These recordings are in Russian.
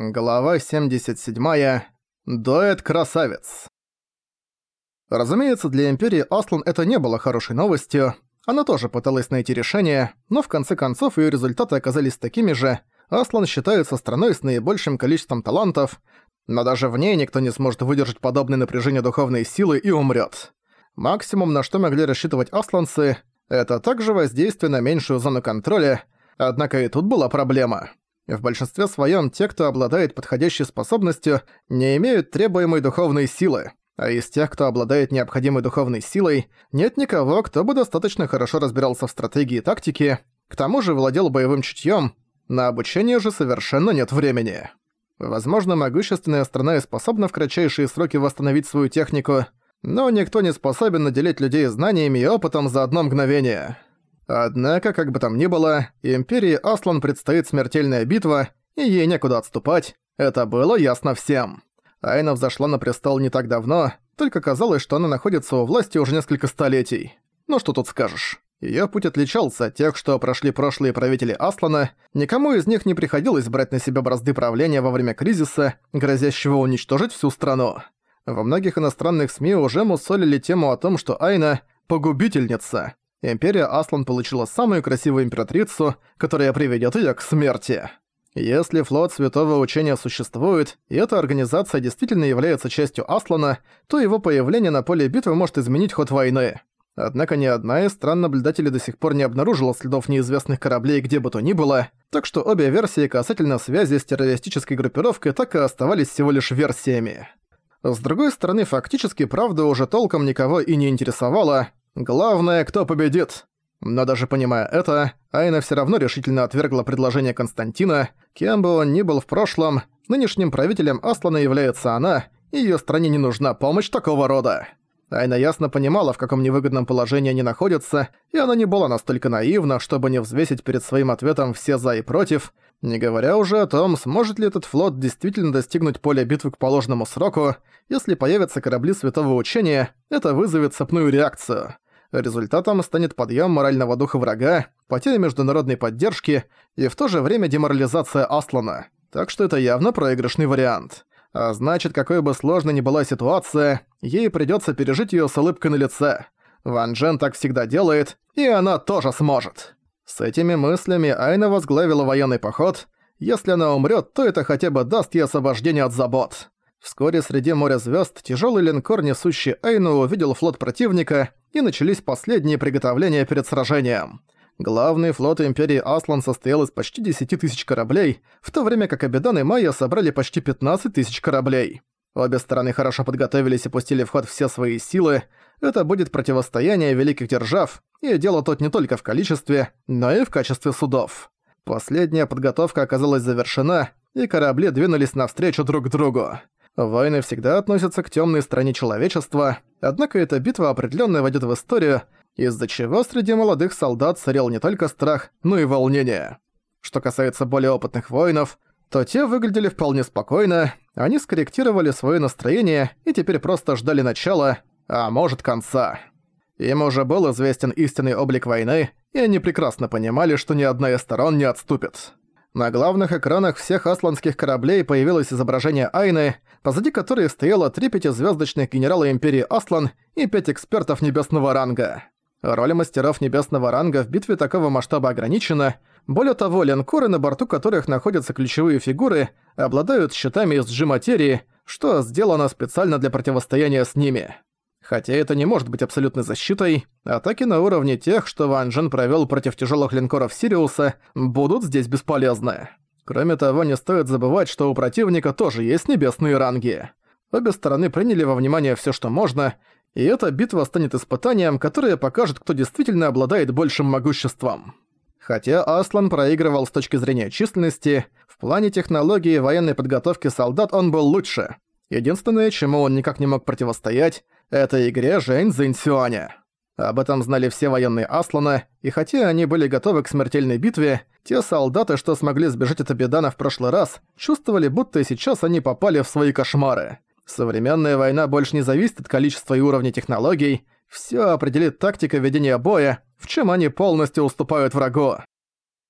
Глава 77. Дуэт красавец. Разумеется, для Империи Аслан это не было хорошей новостью. Она тоже пыталась найти решение, но в конце концов её результаты оказались такими же. Аслан считается страной с наибольшим количеством талантов, но даже в ней никто не сможет выдержать подобное напряжение духовной силы и умрёт. Максимум, на что могли рассчитывать асланцы, это также воздействие на меньшую зону контроля, однако и тут была проблема. В большинстве своем те, кто обладает подходящей способностью, не имеют требуемой духовной силы. А из тех, кто обладает необходимой духовной силой, нет никого, кто бы достаточно хорошо разбирался в стратегии и тактике, к тому же владел боевым чутьем, на обучение же совершенно нет времени. Возможно, могущественная страна и способна в кратчайшие сроки восстановить свою технику, но никто не способен наделить людей знаниями и опытом за одно мгновение. Однако, как бы там ни было, Империи Аслан предстоит смертельная битва, и ей некуда отступать, это было ясно всем. Айна взошла на престол не так давно, только казалось, что она находится у власти уже несколько столетий. Ну что тут скажешь. Её путь отличался от тех, что прошли прошлые правители Аслана, никому из них не приходилось брать на себя бразды правления во время кризиса, грозящего уничтожить всю страну. Во многих иностранных СМИ уже мусолили тему о том, что Айна – погубительница, Империя Аслан получила самую красивую императрицу, которая приведет ее к смерти. Если флот Святого Учения существует, и эта организация действительно является частью Аслана, то его появление на поле битвы может изменить ход войны. Однако ни одна из стран наблюдателей до сих пор не обнаружила следов неизвестных кораблей где бы то ни было, так что обе версии касательно связи с террористической группировкой так и оставались всего лишь версиями. С другой стороны, фактически правда уже толком никого и не интересовала, Главное, кто победит. Но даже понимая это, Айна все равно решительно отвергла предложение Константина. Кем бы он ни был в прошлом, нынешним правителем Аслана является она, и её стране не нужна помощь такого рода. Айна ясно понимала, в каком невыгодном положении они находятся, и она не была настолько наивна, чтобы не взвесить перед своим ответом все «за» и «против», не говоря уже о том, сможет ли этот флот действительно достигнуть поля битвы к положенному сроку, если появятся корабли Святого Учения, это вызовет цепную реакцию. Результатом станет подъем морального духа врага, потеря международной поддержки и в то же время деморализация Аслана. Так что это явно проигрышный вариант. А значит, какой бы сложной ни была ситуация, ей придётся пережить её с улыбкой на лице. Ван Джен так всегда делает, и она тоже сможет. С этими мыслями Айна возглавила военный поход. Если она умрёт, то это хотя бы даст ей освобождение от забот. Вскоре среди моря звезд тяжелый линкор, несущий Айну, увидел флот противника, и начались последние приготовления перед сражением. Главный флот Империи Аслан состоял из почти 10 тысяч кораблей, в то время как Абидан и Майя собрали почти 15 тысяч кораблей. Обе стороны хорошо подготовились и пустили в ход все свои силы. Это будет противостояние великих держав, и дело тут не только в количестве, но и в качестве судов. Последняя подготовка оказалась завершена, и корабли двинулись навстречу друг другу. Войны всегда относятся к темной стороне человечества, однако эта битва определенно войдет в историю, из-за чего среди молодых солдат царил не только страх, но и волнение. Что касается более опытных воинов, то те выглядели вполне спокойно, они скорректировали свое настроение и теперь просто ждали начала, а может конца. Им уже был известен истинный облик войны, и они прекрасно понимали, что ни одна из сторон не отступит. На главных экранах всех асланских кораблей появилось изображение Айны, позади которой стояло три пятизвездочных генерала Империи Аслан и пять экспертов небесного ранга. Роль мастеров небесного ранга в битве такого масштаба ограничена, более того, линкоры, на борту которых находятся ключевые фигуры, обладают щитами из G-материи, что сделано специально для противостояния с ними. Хотя это не может быть абсолютной защитой, атаки на уровне тех, что Ван Джен провёл против тяжёлых линкоров Сириуса, будут здесь бесполезны. Кроме того, не стоит забывать, что у противника тоже есть небесные ранги. Обе стороны приняли во внимание всё, что можно, и эта битва станет испытанием, которое покажет, кто действительно обладает большим могуществом. Хотя Аслан проигрывал с точки зрения численности, в плане технологии военной подготовки солдат он был лучше. Единственное, чему он никак не мог противостоять, это игре Жень Цзиньсюаня. Об этом знали все военные Аслана, и хотя они были готовы к смертельной битве, те солдаты, что смогли сбежать от Абидана в прошлый раз, чувствовали, будто сейчас они попали в свои кошмары. Современная война больше не зависит от количества и уровня технологий, всё определит тактика ведения боя, в чем они полностью уступают врагу.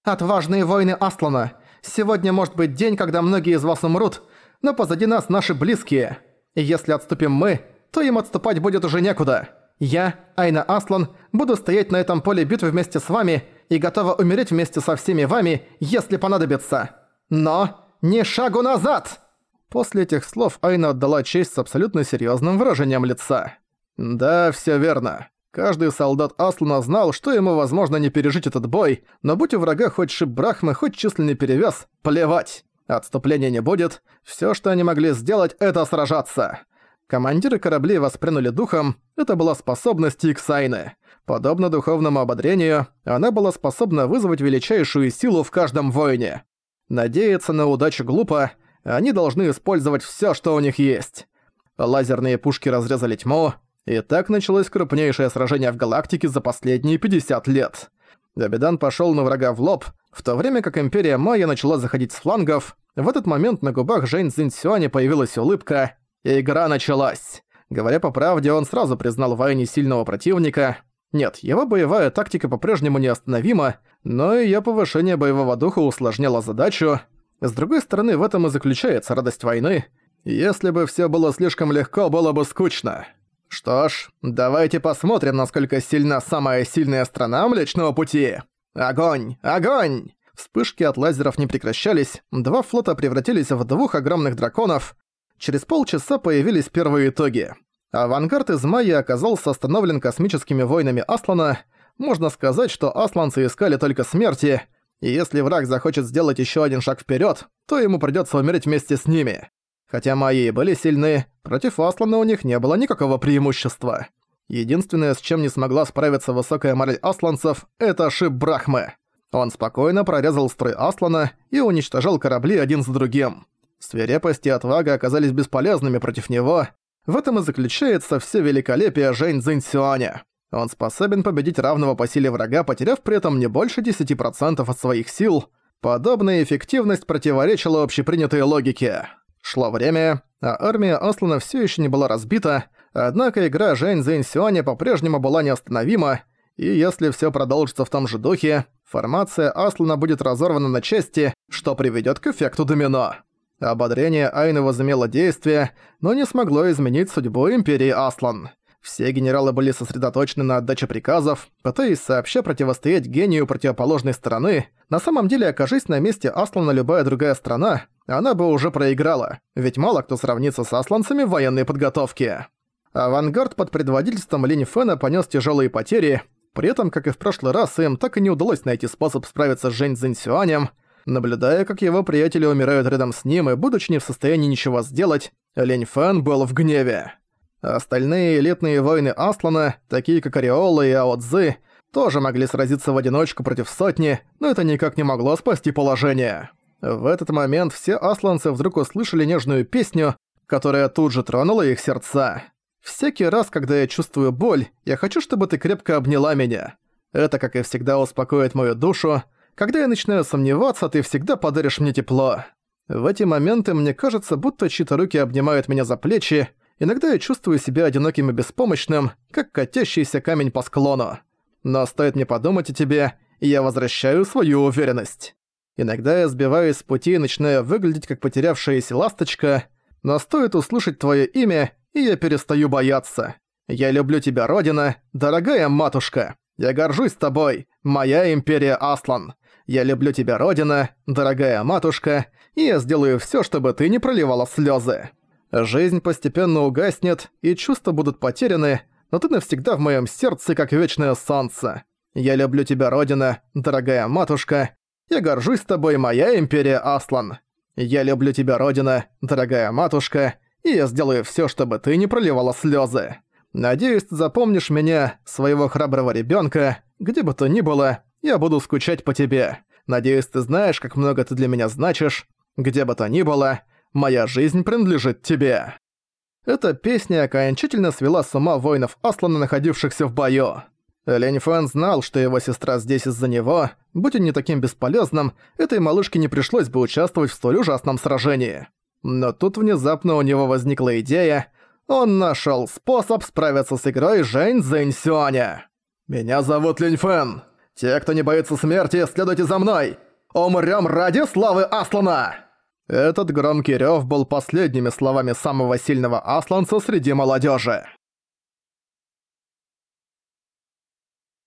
«Отважные воины Аслана! Сегодня может быть день, когда многие из вас умрут, но позади нас наши близкие. И если отступим мы, то им отступать будет уже некуда. Я, Айна Аслан, буду стоять на этом поле битвы вместе с вами и готова умереть вместе со всеми вами, если понадобится. Но не шагу назад!» После этих слов Айна отдала честь с абсолютно серьезным выражением лица. «Да, все верно. Каждый солдат Аслана знал, что ему возможно не пережить этот бой, но будь у врага хоть шип Брахмы, хоть численный перевес, плевать. Отступления не будет, все, что они могли сделать, это сражаться. Командиры кораблей воспрянули духом, это была способность Иксайны. Подобно духовному ободрению, она была способна вызвать величайшую силу в каждом воине. Надеяться на удачу глупо, они должны использовать все, что у них есть. Лазерные пушки разрезали тьму, и так началось крупнейшее сражение в галактике за последние 50 лет. Абидан пошел на врага в лоб, в то время как Империя Майя начала заходить с флангов. В этот момент на губах Жень Цзиньсюаня появилась улыбка, игра началась. Говоря по правде, он сразу признал Вайни сильного противника. Нет, его боевая тактика по-прежнему неостановима, но ее повышение боевого духа усложняло задачу. С другой стороны, в этом и заключается радость войны. Если бы все было слишком легко, было бы скучно. Что ж, давайте посмотрим, насколько сильна самая сильная страна Млечного Пути. Огонь! Огонь! Вспышки от лазеров не прекращались, два флота превратились в двух огромных драконов. Через полчаса появились первые итоги. Авангард из Майя оказался остановлен космическими войнами Аслана. Можно сказать, что асланцы искали только смерти, и если враг захочет сделать еще один шаг вперед, то ему придется умереть вместе с ними. Хотя Майи были сильны, против Аслана у них не было никакого преимущества. Единственное, с чем не смогла справиться высокая мораль асланцев, это шип Брахмы. Он спокойно прорезал строй Аслана и уничтожал корабли один за другим. Свирепость и отвага оказались бесполезными против него. В этом и заключается все великолепие Жень Цзиньсюаня. Он способен победить равного по силе врага, потеряв при этом не больше 10% от своих сил. Подобная эффективность противоречила общепринятой логике. Шло время, а армия Аслана все еще не была разбита, однако игра Жень Зэнь Сюаня по-прежнему была неостановима, и если все продолжится в том же духе, формация Аслана будет разорвана на части, что приведет к эффекту домино. Ободрение Айны возымело действие, но не смогло изменить судьбу Империи Аслан. Все генералы были сосредоточены на отдаче приказов, пытаясь сообща противостоять гению противоположной стороны. На самом деле, окажись на месте Аслана любая другая страна, она бы уже проиграла, ведь мало кто сравнится с асланцами в военной подготовке. Авангард под предводительством Линь Фэна понес тяжелые потери, при этом, как и в прошлый раз, им так и не удалось найти способ справиться с Жень Цзиньсюанем. Наблюдая, как его приятели умирают рядом с ним и будучи не в состоянии ничего сделать, Линь Фэн был в гневе. Остальные элитные воины Аслана, такие как Ореола и Ао Цзы, тоже могли сразиться в одиночку против сотни, но это никак не могло спасти положение. В этот момент все асланцы вдруг услышали нежную песню, которая тут же тронула их сердца. «Всякий раз, когда я чувствую боль, я хочу, чтобы ты крепко обняла меня. Это, как и всегда, успокоит мою душу. Когда я начинаю сомневаться, ты всегда подаришь мне тепло. В эти моменты мне кажется, будто чьи-то руки обнимают меня за плечи, Иногда я чувствую себя одиноким и беспомощным, как катящийся камень по склону. Но стоит мне подумать о тебе, и я возвращаю свою уверенность. Иногда я сбиваюсь с пути и начинаю выглядеть как потерявшаяся ласточка, но стоит услышать твое имя, и я перестаю бояться. Я люблю тебя, Родина, дорогая матушка. Я горжусь тобой, моя империя Аслан. Я люблю тебя, Родина, дорогая матушка, и я сделаю все, чтобы ты не проливала слезы. Жизнь постепенно угаснет, и чувства будут потеряны, но ты навсегда в моем сердце, как вечное солнце. Я люблю тебя, Родина, дорогая матушка. Я горжусь тобой, моя империя Аслан. Я люблю тебя, Родина, дорогая матушка, и я сделаю все, чтобы ты не проливала слезы. Надеюсь, ты запомнишь меня, своего храброго ребенка, где бы то ни было, я буду скучать по тебе. Надеюсь, ты знаешь, как много ты для меня значишь, где бы то ни было, Моя жизнь принадлежит тебе». Эта песня окончательно свела с ума воинов Аслана, находившихся в бою. Лень Фэн знал, что его сестра здесь из-за него. Будь он не таким бесполезным, этой малышке не пришлось бы участвовать в столь ужасном сражении. Но тут внезапно у него возникла идея. Он нашел способ справиться с игрой Жень Зэнь Сюаня. «Меня зовут Линь Фэн. Те, кто не боится смерти, следуйте за мной. Умрём ради славы Аслана!» Этот громкий рёв был последними словами самого сильного асланца среди молодежи.